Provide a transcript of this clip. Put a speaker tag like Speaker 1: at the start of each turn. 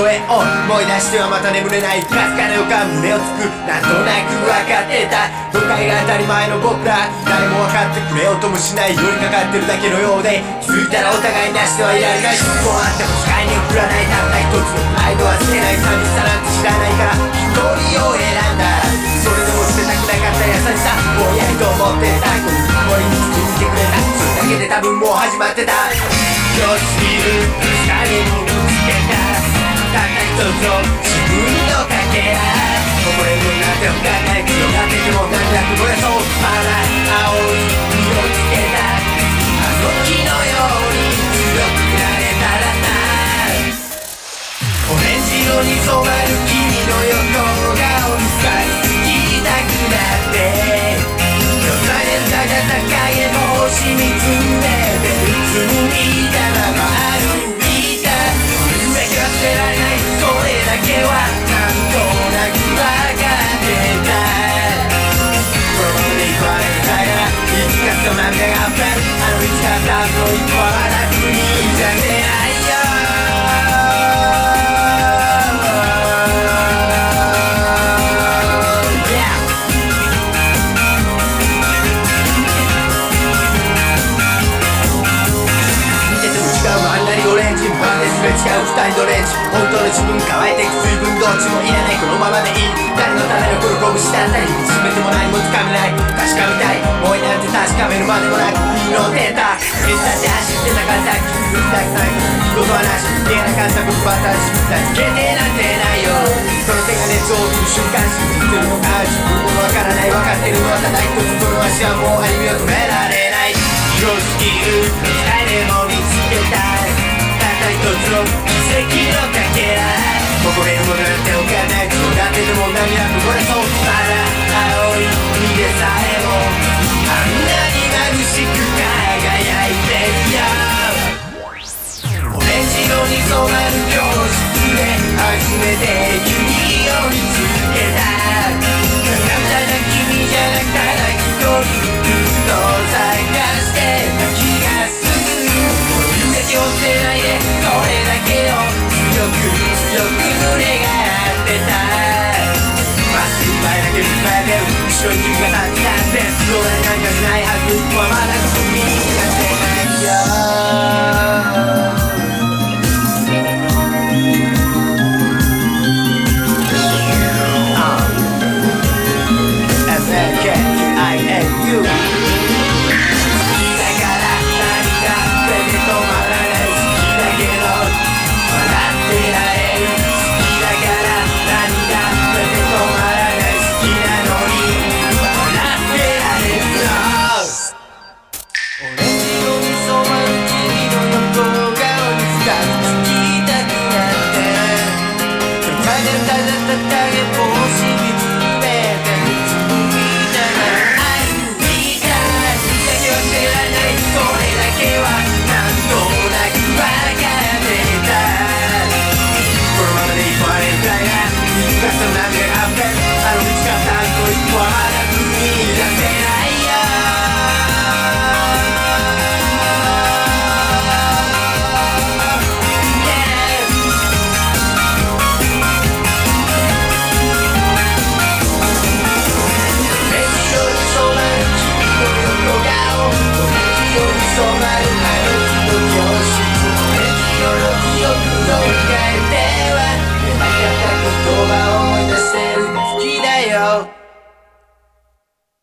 Speaker 1: 声を思い出してはまた眠れないかすかな予感胸をつくなんとなく分かってた都会が当たり前の僕ら誰も分かってくれようともしない寄りかかってるだけのようで気づいたらお互いなしではいられないこうあっても視界に送らないたった一つの愛度は捨てない寂しさなんて知らないから一人を選んだそれでも捨てたくなかった優しさぼんやりと思ってたこの森に続いてくれたそれだけで多分もう始まってた良すぎる光にたった一つの自分言い聞かせた涙が溢れ違う二人のレンジ本当の自分乾いてく水分どっちもいらないこのままでいい誰のためのこの拳だったり全ても何もつかめない確かめたい思いなんて確かめるまでもなくいいの出た手伝って走ってなかった気づきたくないいいことはなし見えなかったことは確かに決定なんてないよこの手が熱を帯びる瞬間信じてるのか自分もわからない分かってるのはただ一つこの足はもう歩みを止め室で初めて君を見つけたなただ君じゃなくただ一人ずっと探してた気がする勇気を捨てないでそれだけを強く強く胸が張ってたまっすぐ前だけ見つめて後ろに君が立ってたってどうなんかしないはずはまだきたくなってただただただただ星見 Got some out there, I've got